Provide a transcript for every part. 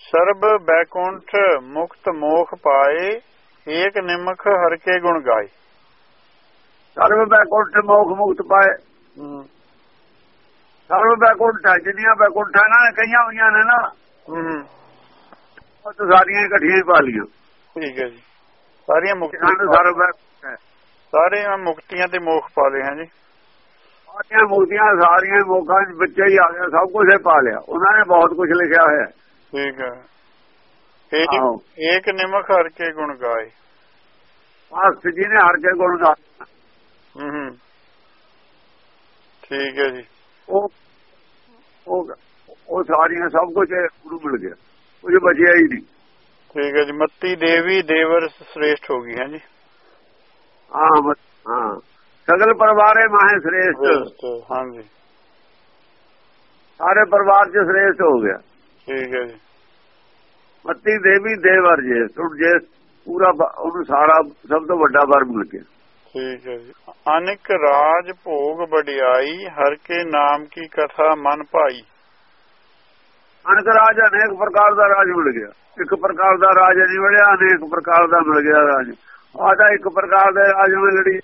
ਸਰਬ ਬੈਕੁੰਠ ਮੁਕਤ ਮੋਖ ਪਾਏ ਏਕ ਨਿਮਖ ਹਰ ਕੇ ਗੁਣ ਗਾਏ। ਸਰਵ ਬੈਕੁੰਠ ਮੋਖ ਮੁਕਤ ਪਾਏ। ਸਰਵ ਬੈਕੁੰਠ ਜਿੰਨੀਆਂ ਬੈਕੁੰਠਾਂ ਨਾ ਕਈਆਂ ਹੋਈਆਂ ਨੇ ਨਾ ਹੂੰ ਉਹ ਤਾਂ ਸਾਰੀਆਂ ਇਕੱਠੀਆਂ ਹੀ ਪਾ ਲਈਆਂ। ਠੀਕ ਹੈ ਜੀ। ਸਾਰੀਆਂ ਮੁਕਤੀਆਂ ਹੈ ਸਾਰੀਆਂ ਮੁਕਤੀਆਂ ਤੇ ਮੋਖ ਪਾ ਲਏ ਹਾਂ ਜੀ। ਸਾਰੀਆਂ ਮੁਕਤੀਆਂ ਸਾਰੀਆਂ ਮੋਖਾਂ ਵਿੱਚ ਹੀ ਆ ਗਿਆ ਸਭ ਕੁਝ ਪਾ ਲਿਆ। ਉਹਨਾਂ ਨੇ ਬਹੁਤ ਕੁਝ ਲਿਖਿਆ ਹੋਇਆ। ਹੈ ਠੀਕ ਹੈ ਆਹੋ। ਏਕ ਨਿਮਖ ਹਰ ਕੇ ਗੁਣ ਗਾਏ। ਮਾਸਟ ਜੀ ਨੇ ਹਰ ਕੇ ਗੁਣ ਗਾ ਹੂੰ ਹੂੰ। ਠੀਕ ਹੈ ਜੀ। ਉਹ ਉਹ ਉਹ ਸਾਰੀਆਂ ਸਭ ਕੁਝ ਗੁਰੂ ਮਿਲ ਗਿਆ। ਕੁਝ ਬਚਿਆ ਹੀ ਨਹੀਂ। ਠੀਕ ਹੈ ਜੀ। ਮੱਤੀ ਦੇਵੀ ਦੇਵਰ ਸ੍ਰੇਸ਼ਟ ਹੋ ਗਈ ਹੈ ਜੀ। ਹਾਂ ਹਾਂ। ਸਗਲ ਪਰਿਵਾਰੇ ਮਾਹੇ ਸ੍ਰੇਸ਼ਟ। ਸ੍ਰੇਸ਼ਟ, ਹਾਂਜੀ। ਸਾਰੇ ਪਰਿਵਾਰ ਚ ਸ੍ਰੇਸ਼ਟ ਹੋ ਗਿਆ। ਠੀਕ ਹੈ ਜੀ। ਮੱਤੀ ਦੇਵੀ ਦੇਵਰ ਜੇ ਸੁਣ ਜੇ ਪੂਰਾ ਉਹਨੂੰ ਸਾਰਾ ਸਭ ਤੋਂ ਵੱਡਾ ਵਰ ਮਿਲ ਗਿਆ। ਠੀਕ ਹੈ ਜੀ। ਅਨਿਕ ਰਾਜ ਭੋਗ ਵਡਿਆਈ ਹਰ ਕੇ ਨਾਮ ਕੀ ਕਥਾ ਮਨ ਭਾਈ। ਅਨਕ ਰਾਜ ਅਨੇਕ ਪ੍ਰਕਾਰ ਦਾ ਰਾਜ ਮਿਲ ਗਿਆ। ਇੱਕ ਪ੍ਰਕਾਰ ਦਾ ਰਾਜ ਨਹੀਂ ਮਿਲਿਆ ਅਨੇਕ ਪ੍ਰਕਾਰ ਦਾ ਮਿਲ ਗਿਆ ਰਾਜ। ਆਦਾ ਇੱਕ ਪ੍ਰਕਾਰ ਦੇ ਰਾਜ ਵਿੱਚ ਲੜੀ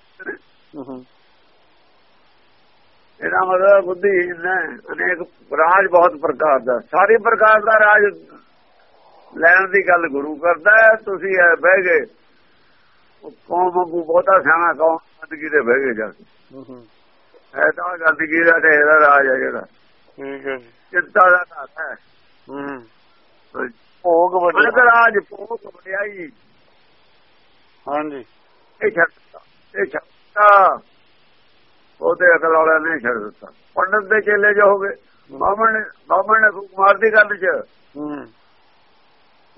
ਇਹਦਾ ਮਤਲਬ ਬੁੱਧੀ ਨੇ ਅਨੇਕ ਰਾਜ ਬਹੁਤ ਪ੍ਰਕਾਰ ਦਾ। ਸਾਰੇ ਪ੍ਰਕਾਰ ਦਾ ਰਾਜ ਲੈਣ ਦੀ ਗੱਲ ਗੁਰੂ ਕਰਦਾ ਤੁਸੀਂ ਐ ਬਹਿ ਗਏ। ਉਹ ਕੌਮ ਵਾਂਗੂ ਬਹੁਤਾ ਸਿਆਣਾ ਕੌਮ ਗੰਦਗੀ ਦੇ ਬਹਿ ਗਏ ਜਾ ਕੇ। ਐ ਤਾਂ ਗੰਦਗੀ ਦਾ ਢੇਰ ਦਾ ਰਾਜ ਹੈ ਜਿਹੜਾ। ਠੀਕ ਹੈ ਚਿੰਤਾ ਦਾ ਘਰ ਹੈ। ਹੂੰ। ਭੋਗ ਵਡਿਆਈ ਰਾਜ ਭੋਗ ਵਡਿਆਈ। ਹਾਂਜੀ। ਇਹ ਛੱਡਤਾ ਇਹ ਛੱਡਤਾ ਉਹਦੇ ਅਕਲ ਵਾਲਿਆਂ ਨੇ ਛੱਡ ਦਿੱਤਾ। ਪੰਡਤ ਦੇ ਚੇਲੇ ਜੋ ਹੋ ਗਏ। ਬਾਹਮਣ ਬਾਹਮਣ ਨੇ ਫੂਕ ਮਾਰਦੀ ਗੱਲ ਚ। ਹੂੰ।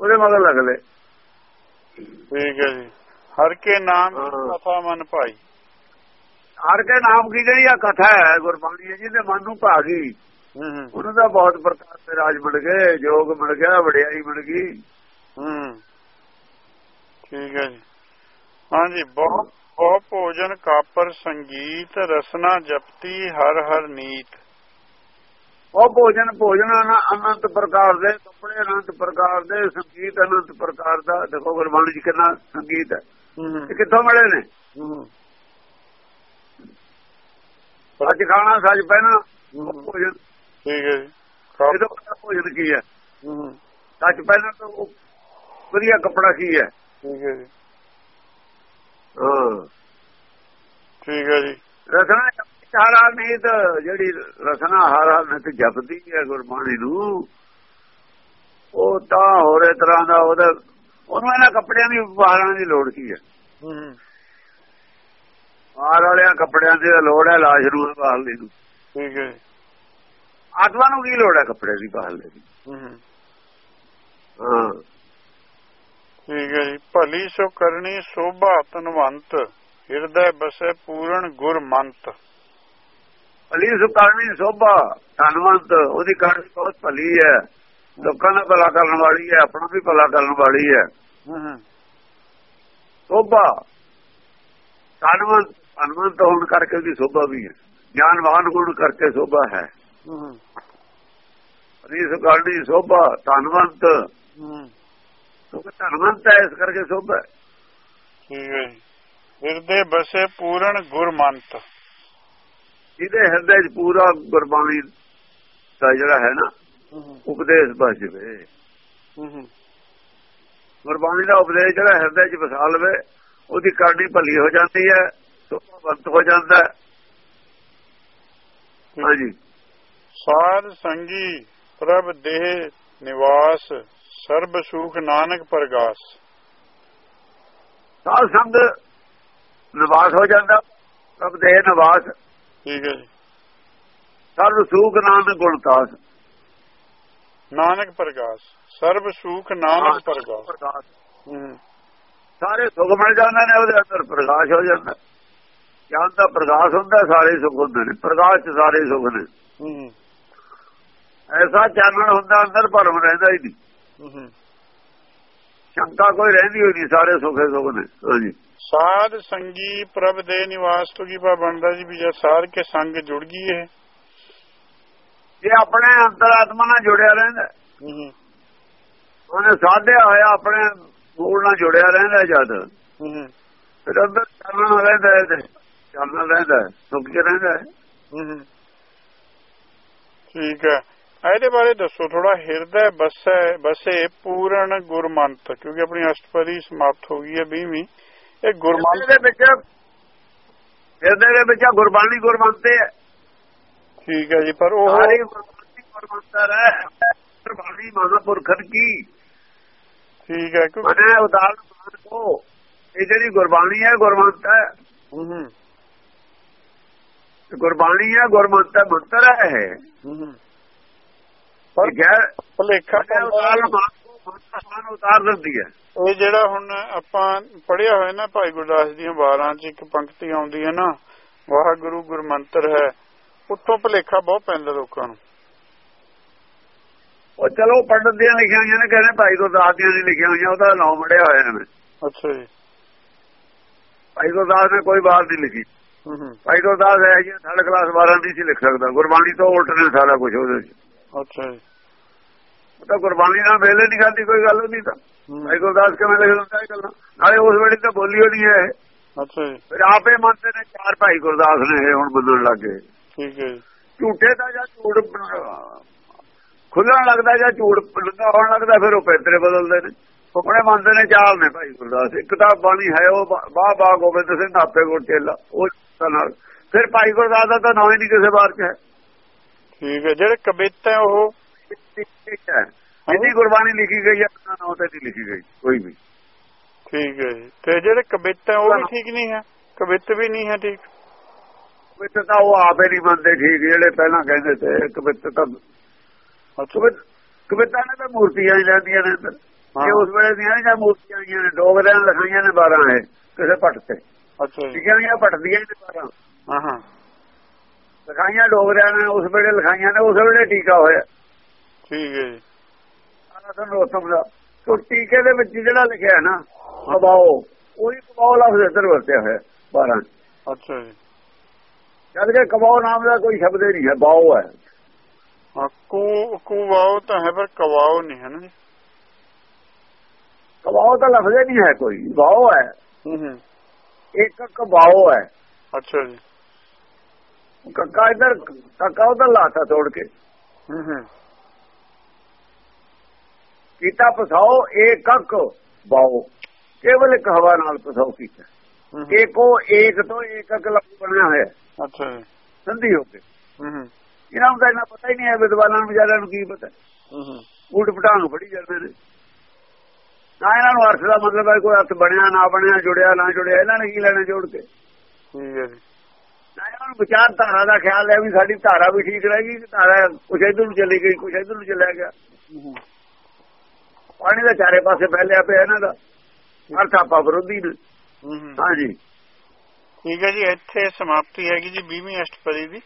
ਉਹਦੇ ਮਗਰ ਲੱਗ ਲਏ ਠੀਕ ਹੈ ਜੀ। ਹਰ ਕੇ ਨਾਮ। ਕਥਾ ਮਨ ਭਾਈ। ਹਰ ਕੇ ਨਾਮ ਕੀ ਜਿਹੜੀ ਆ ਕਥਾ ਹੈ ਗੁਰਬਾਣੀ ਜਿਹਦੇ ਮਨ ਨੂੰ ਭਾ ਗਈ। ਹੂੰ ਹੂੰ। ਉਹਨੂੰ ਤਾਂ ਬਹੁਤ ਪ੍ਰਕਾਰ ਦੇ ਰਾਜ ਮਿਲ ਗਏ ਜੋਗ ਮਿਲ ਗਿਆ ਵਡਿਆਈ ਮਿਲ ਗਈ। ਹੂੰ। ਠੀਕ ਹੈ ਜੀ। ਹਾਂਜੀ ਬਹੁਤ ਬਹੁ ਭੋਜਨ ਕਾਪਰ ਸੰਗੀਤ ਰਸਨਾ ਜਪਤੀ ਹਰ ਹਰ ਨੀਤ। ਉਹ ਭੋਜਨ ਭੋਜਨ ਅਨ- ਅਨੰਤ ਪ੍ਰਕਾਰ ਦੇ ਕੱਪੜੇ ਅਨੰਤ ਪ੍ਰਕਾਰ ਦੇ ਸੰਗੀਤ ਅਨੰਤ ਪ੍ਰਕਾਰ ਦਾ। ਦੇਖੋ ਗੁਰਬਾਣੀ ਚ ਕਿੰਨਾ ਸੰਗੀਤ ਹੈ। ਇਹ ਕਿੱਥੋਂ ਮਿਲੇ ਨੇ? ਸੱਚ ਖਾਣਾ ਸੱਚ ਪਹਿਨਾ ਹੂੰ। ਭੋਜਨ। ਠੀਕ ਹੈ ਜੀ। ਭੋਜਨ ਕੀ ਹੈ? ਸੱਚ ਪਹਿਨਾ ਤਾਂ ਉਹ ਵਧੀਆ ਕੱਪੜਾ ਕੀ ਹੈ? ਠੀਕ ਹੈ ਜੀ। ਹਾਂ। ਠੀਕ ਹੈ ਜੀ। ਰਸਨਾ ਚਾਰਾ ਨੀਤ ਜਿਹੜੀ ਰਸਨਾ ਹਰ ਨਿਤ ਜਪਦੀ ਹੈ ਗੁਰਬਾਣੀ ਨੂੰ ਉਹ ਤਾਂ ਹੋਰੇ ਤਰ੍ਹਾਂ ਦਾ ਉਹਦਾ ਉਹਨੂੰ ਇਹਨਾਂ ਕੱਪੜਿਆਂ ਦੀ ਬਾਹਰਾਂ ਦੀ ਲੋੜ ਕੀ ਹੈ। ਹੂੰ ਬਾਹਰ ਵਾਲਿਆਂ ਕੱਪੜਿਆਂ ਦੀ ਲੋੜ ਹੈ ਲਾਸ਼ ਨੂੰ ਬਾਹਰ ਦੀ ਨੂੰ। ਠੀਕ ਹੈ। ਆਤਮਾ ਨੂੰ ਕੀ ਲੋੜ ਹੈ ਕੱਪੜੇ ਦੀ ਬਾਹਰ ਦੀ? ਹੂੰ। ਠੀਕ ਹੈ ਭਲੀ ਸੋ ਕਰਨੀ ਸੋਭਾ ਤਨਵੰਤ ਹਿਰਦੈ ਬਸੈ ਪੂਰਨ ਗੁਰ ਮੰਤ ਭਲੀ ਸੁਕਰਨੀ ਸੋਭਾ ਧਨਵੰਤ ਉਹਦੀ ਕਰਨੀ ਬਹੁਤ ਭਲੀ ਹੈ। ਲੋਕਾਂ ਦਾ ਭਲਾ ਕਰਨ ਵਾਲੀ ਹੈ ਆਪਣਾ ਵੀ ਭਲਾ ਕਰਨ ਵਾਲੀ ਹੈ। ਹੂੰ ਹੂੰ। ਸੋਭਾ ਧਨਵੰਤ ਧਨਵੰਤ ਹੋਣ ਕਰਕੇ ਉਹਦੀ ਸੋਭਾ ਵੀ ਹੈ। ਗਿਆਨਵਾਨ ਗੁਣ ਕਰਕੇ ਸੋਭਾ ਹੈ। ਹੂੰ ਭਲੀ ਸੁਕਰਨੀ ਸੋਭਾ ਧਨਵੰਤ। ਹੂੰ। ਕਿਉਂਕਿ ਧਨਵੰਤ ਹੈ ਇਸ ਕਰਕੇ ਸੋਭਾ ਹੈ। ਠੀਕ ਹੈ ਹਿਰਦੇ ਬਸੇ ਪੂਰਨ ਗੁਰਮੰਤ। ਜਿਹਦੇ ਹਿਰਦੇ 'ਚ ਪੂਰਾ ਗੁਰਬਾਣੀ ਦਾ ਜਿਹੜਾ ਹੈ ਨਾ ਉਪਦੇਸ਼ ਬਸ ਜਵੇ ਗੁਰਬਾਣੀ ਦਾ ਉਪਦੇਸ਼ ਜਿਹੜਾ ਹਿਰਦੇ 'ਚ ਵਸਾ ਲਵੇ ਉਹਦੀ ਕਰਨੀ ਭਲੀ ਹੋ ਜਾਂਦੀ ਹੈ ਸੁਭਵੰਤ ਹੋ ਜਾਂਦਾ ਹਾਂਜੀ। ਸਾਧ ਸੰਗੀ ਪ੍ਰਭ ਦੇਹ ਨਿਵਾਸ ਸਰਬ ਸੁਖ ਨਾਨਕ ਪ੍ਰਗਾਸ। ਸਾਧ ਸੰਗ ਨਿਵਾਸ ਹੋ ਜਾਂਦਾ ਪ੍ਰਭ ਦੇ ਨਿਵਾਸ ਠੀਕ ਹੈ ਸਰਬ ਸੂਖ ਨਾਨਕ ਗੁਣਤਾਸ ਨਾਨਕ ਪ੍ਰਗਾਸ। ਸਰਬ ਸੁਖ ਨਾਨਕ ਪ੍ਰਕਾਸ਼। ਸਾਰੇ ਸੁਖ ਮਿਲ ਜਾਂਦੇ ਨੇ ਉਹਦੇ ਅੰਦਰ ਪ੍ਰਕਾਸ਼ ਹੋ ਜਾਂਦਾ। ਗਿਆਨ ਦਾ ਪ੍ਰਕਾਸ਼ ਹੁੰਦਾ ਸਾਰੇ ਸੁਖ ਹੁੰਦੇ ਨੇ। ਪ੍ਰਕਾਸ਼ ਚ ਸਾਰੇ ਸੁਖ ਨੇ। ਐਸਾ ਚਾਨਣ ਹੁੰਦਾ ਅੰਦਰ ਭਰਮ ਰਹਿੰਦਾ ਹੀ ਨਹੀਂ। ਸ਼ੰਕਾ ਕੋਈ ਰਹਿੰਦੀ ਹੋਈ ਨਹੀਂ ਸਾਰੇ ਸੁਖੇ ਸੁਖ ਨੇ। ਹਾਂਜੀ। ਸਾਧ ਸੰਗੀ ਪ੍ਰਭ ਦੇ ਨਿਵਾਸ ਤੋਂ ਕੀ ਬਣਦਾ ਜੀ ਵੀ ਜੇ ਸਾਰ ਕੇ ਸੰਗ ਜੁੜ ਗਈ ਇਹ? ਇਹ ਆਪਣੇ ਅੰਤਰਾਤਮਾ ਨਾਲ ਜੁੜਿਆ ਰਹਿੰਦਾ। ਹੂੰ ਉਹਨੇ ਸਾਧਿਆ ਹੋਇਆ ਆਪਣੇ ਮੂਲ ਨਾਲ ਜੁੜਿਆ ਰਹਿੰਦਾ ਜਦ। ਹੂੰ ਹੂੰ ਫਿਰ ਅੰਦਰ ਚੱਲਣਾ ਰਹਿੰਦਾ ਹੈ ਚੱਲਣਾ ਰਹਿੰਦਾ ਹੈ, ਸੁੱਖ ਚ ਰਹਿੰਦਾ ਹੈ। ਹੂੰ ਹੂੰ। ਠੀਕ ਹੈ। ਇਹਦੇ ਬਾਰੇ ਦੱਸੋ ਥੋੜਾ ਹਿਰਦੈ ਬਸੈ ਬਸੇ ਪੂਰਨ ਗੁਰਮੰਤ ਕਿਉਂਕਿ ਆਪਣੀ ਅਸ਼ਟਪਦੀ ਸਮਾਪਤ ਹੋ ਗਈ ਹੈ 20ਵੀਂ ਇਹ ਗੁਰਮੰਤ ਦੇ ਵਿੱਚ ਹਿਰਦੇ ਦੇ ਵਿੱਚ ਗੁਰਬਾਣੀ ਗੁਰਮੰਤੇ ਹੈ ਠੀਕ ਹੈ ਜੀ ਪਰ ਉਹ ਸਾਰੀ ਗੁਰਬਾਣੀ ਗੁਰਮੰਤਰ ਹੈ। ਗੁਰਬਾਣੀ ਮਹਾਂਪੁਰਖਨ ਕੀ ਠੀਕ ਹੈ ਕਿਉਂਕਿ ਮਨੇ ਉਦਾਹਰਨ ਕੋ ਇਹ ਜਿਹੜੀ ਗੁਰਬਾਣੀ ਹੈ ਗੁਰਮੰਤ ਹੈ। ਗੁਰਬਾਣੀ ਹੈ ਗੁਰਮੰਤ ਹੈ ਮੰਤਰ ਹੂੰ ਹੂੰ। ਪਰ ਗੈਰ ਭੁਲੇਖਾ ਮੰਤਰ ਉਤਾਰ ਦਿੰਦੀ ਹੈ। ਇਹ ਜਿਹੜਾ ਹੁਣ ਆਪਾਂ ਪੜਿਆ ਹੋਇਆ ਨਾ ਭਾਈ ਗੁਰਦਾਸ ਦੀਆਂ ਵਾਰਾਂ 'ਚ ਇੱਕ ਪੰਕਤੀ ਆਉਂਦੀ ਹੈ ਨਾ ਵਾਹਿਗੁਰੂ ਗੁਰਮੰਤਰ ਹੈ ਉੱਥੋਂ ਭੁਲੇਖਾ ਬਹੁਤ ਪੈਂਦਾ ਲੋਕਾਂ ਨੂੰ। ਉਹ ਚਲੋ ਪੰਡਤ ਦੀਆਂ ਲਿਖੀਆਂ ਹੋਈਆਂ ਨੇ ਕਹਿੰਦੇ ਭਾਈ ਗੁਰਦਾਸ ਦੀਆਂ ਨਹੀਂ ਲਿਖੀਆਂ ਹੋਈਆਂ ਉਹਦਾ ਨਾਮ ਮੜਿਆ ਹੋਇਆ ਨੇ ਅੱਛਾ ਜੀ। ਭਾਈ ਗੁਰਦਾਸ ਨੇ ਕੋਈ ਬਾਤ ਨਹੀਂ ਲਿਖੀ। ਹੂੰ ਹੂੰ। ਭਾਈ ਗੁਰਦਾਸ ਹੈ ਜੀ ਥਰਡ ਕਲਾਸ 12 ਨਹੀਂ ਸੀ ਲਿਖ ਸਕਦਾ। ਗੁਰਬਾਣੀ ਤੋਂ ਉਲਟ ਨੇ ਸਾਰਾ ਕੁਝ ਉਹਦੇ ਚ। ਅੱਛਾ ਤਾਂ ਗੁਰਬਾਣੀ ਨਾਲ ਮੇਲੇ ਨਹੀਂ ਖਾਦੀ ਕੋਈ ਗੱਲ ਨਹੀਂ ਤਾਂ। ਭਾਈ ਗੁਰਦਾਸ ਕਿਵੇਂ ਲਿਖ ਦਿੰਦਾ ਇਹ ਗੱਲਾਂ? ਨਾਲੇ ਉਸ ਵੇਲੇ ਤਾਂ ਬੋਲੀ ਹੋਣੀ ਹੈ। ਅੱਛਾ ਜੀ। ਫਿਰ ਆਪੇ ਮੰਨਦੇ ਨੇ ਚਾਰ ਭਾਈ ਗੁਰਦਾਸ ਨੇ ਇਹ ਹੁਣ ਮੰਨਣ ਲੱਗੇ ਠੀਕ ਹੈ ਜੀ। ਝੂਠੇ ਦਾ ਜਾਂ ਝੂਠ ਖੁੱਲਣ ਲੱਗਦਾ ਜਾਂ ਝੂਠ ਲੰਗਾ ਹੋਣ ਲੱਗਦਾ ਫਿਰ ਉਹ ਪੈਤਰੇ ਬਦਲਦੇ ਨੇ। ਉਹਨੇ ਮੰਨਦੇ ਨੇ ਚਾਰ ਨੇ ਭਾਈ ਗੁਰਦਾਸ। ਇੱਕ ਤਾਂ ਬਾਣੀ ਹੈ ਉਹ ਬਾਹ ਬਾਹ ਗੋਬਿੰਦ ਸਿੰਘ ਨਾਪੇ ਕੋਲ ਚੇਲਾ ਉਹ ਨਾਲ। ਫਿਰ ਭਾਈ ਗੁਰਦਾਸ ਦਾ ਤਾਂ ਨਾਂ ਹੀ ਨਹੀਂ ਕਿਸੇ ਬਾਰ ਚ ਹੈ। ਠੀਕ ਹੈ ਜਿਹੜੇ ਕਵਿਤਾ ਹੈ ਉਹ ਠੀਕ ਹੈ। ਜਿੰਨੀ ਗੁਰਬਾਣੀ ਲਿਖੀ ਗਈ ਹੈ ਉਹਨਾਂ ਨਾਂ ਤੇ ਨਹੀਂ ਲਿਖੀ ਗਈ ਕੋਈ ਵੀ। ਠੀਕ ਹੈ ਜੀ। ਤੇ ਜਿਹੜੇ ਕਵਿਤਾ ਹੈ ਉਹ ਵੀ ਠੀਕ ਨਹੀਂ ਹੈ? ਕਵਿਤ ਵੀ ਨਹੀਂ ਹੈ ਠੀਕ? ਕਵਿਤ ਤਾਂ ਉਹ ਆਪੇ ਨਹੀਂ ਮੰਨਦੇ ਠੀਕ ਜਿਹੜੇ ਪਹਿਲਾਂ ਕਹਿੰਦੇ ਤੇ ਕਵਿਤ ਤਾਂ ਕਵਿਤ ਨੇ ਤਾਂ ਮੂਰਤੀਆਂ ਹੀ ਲੈਂਦੀਆਂ ਨੇ ਅੰਦਰ। ਹਾਂ। ਇਹ ਉਸ ਵੇਲੇ ਦੀਆਂ ਜਾਂ ਮੂਰਤੀਆਂ ਆਈਆਂ ਨੇ ਡੋਗਰਿਆਂ ਲਿਖਾਈਆਂ ਨੇ 12 ਇਹ ਕਿਸੇ ਪੱਟ ਤੇ। ਅੱਛਾ ਜੀ। ਲਿਖੀਆਂ ਹੋਈਆਂ ਪੱਟਦੀਆਂ ਨੇ 12 ਹਾਂ ਹਾਂ। ਲਿਖਾਈਆਂ ਡੋਗਰਿਆਂ ਨੇ ਉਸ ਵੇਲੇ ਲਿਖਾਈਆਂ ਨੇ ਉਸ ਵੇਲੇ ਟੀਕਾ ਹੋਇਆ। ਠੀਕ ਹੈ ਜੀ। ਆਨੰਦ ਰੋਤਮ ਦਾ। ਤੋ ਟੀਕੇ ਦੇ ਵਿੱਚ ਜਿਹੜਾ ਲਿਖਿਆ ਹੈ ਨਾ ਕਬਾਓ ਉਹੀ ਕਬਾਓ ਲਫ਼ਜ਼ ਇੱਧਰ ਵਰਤਿਆ ਹੋਇਆ 12 ਅੱਛਾ ਜੀ। ਜਦ ਕਿ ਕਬਾਓ ਨਾਮ ਦਾ ਕੋਈ ਸ਼ਬਦ ਹੀ ਨਹੀਂ ਹੈ ਬਾਓ ਹੈ ਕੂ ਕੁਵਾਓ ਤਾਂ ਹੈ ਪਰ ਕਵਾਓ ਨਹੀਂ ਹੈ ਨਾ ਜੀ। ਕਬਾਓ ਤਾਂ ਲਫ਼ਜ਼ ਹੀ ਨਹੀਂ ਹੈ ਕੋਈ ਬਾਓ ਹੈ। ਹੂੰ ਹੂੰ। ਇੱਕ ਕਬਾਓ ਹੈ। ਅੱਛਾ ਜੀ। ਕੱਕਾ ਇੱਧਰ ਕੱਕਾ ਉਧਰ ਲਾਤਾ ਤੋੜ ਕੇ। ਕੀਤਾ ਪਸਾਓ ਏਕ ਕੱਕ ਬਾਓ ਕੇਵਲ ਇੱਕ ਹਵਾ ਨਾਲ ਪਸਾਓ ਕੀਤਾ। ਏਕੋ ਏਕ ਤੋਂ ਏਕ ਲਫ਼ਜ਼ ਬਣਿਆ ਹੋਇਆ। ਅੱਛਾ ਸੰਧੀ ਹੋ ਕੇ ਹੂੰ ਹੂੰ। ਇਹਨਾਂ ਨੂੰ ਤਾਂ ਇਹਨਾਂ ਪਤਾ ਹੀ ਨਹੀਂ ਹੈ ਵਿਦਵਾਨਾਂ ਨੂੰ ਵਿਚਾਰਿਆਂ ਨੂੰ ਕੀ ਪਤਾ ਹੂੰ। ਹੂੰ ਊਟ ਪਟਾਂਗ ਫੜੀ ਜਾਂਦੇ ਨੇ। ਨਾ ਇਹਨਾਂ ਨੂੰ ਅਰਥ ਦਾ ਮਤਲਬ ਹੈ ਕੋਈ ਅਰਥ ਬਣਿਆ ਨਾ ਬਣਿਆ ਜੁੜਿਆ ਨਾ ਜੁੜਿਆ। ਇਹਨਾਂ ਨੇ ਕੀ ਲੈਣਾ ਜੋੜ ਕੇ? ਠੀਕ ਹੈ ਜੀ ਨਾ ਇਹਨਾਂ ਨੂੰ ਵਿਚਾਰ ਧਾਰਾ ਦਾ ਖਿਆਲ ਹੈ ਵੀ ਸਾਡੀ ਧਾਰਾ ਵੀ ਠੀਕ ਰਹੇਗੀ ਕਿ ਧਾਰਾ ਕੁਛ ਇਧਰ ਨੂੰ ਚਲੀ ਗਈ ਕੁਛ ਇਧਰ ਨੂੰ ਚਲਿਆ ਗਿਆ? ਪਾਣੀ ਦਾ ਚਾਰੇ ਪਾਸੇ ਫੈਲਿਆ ਪਿਆ ਇਹਨਾਂ ਦਾ। ਅਰਥ ਆਪਾ ਵਿਰੋਧੀ ਹਾਂਜੀ। ਠੀਕ ਹੈ ਜੀ ਇੱਥੇ ਸਮਾਪਤੀ ਹੈਗੀ ਜੀ 20ਵੀਂ ਅਸ਼ਟਪਦੀ ਦੀ।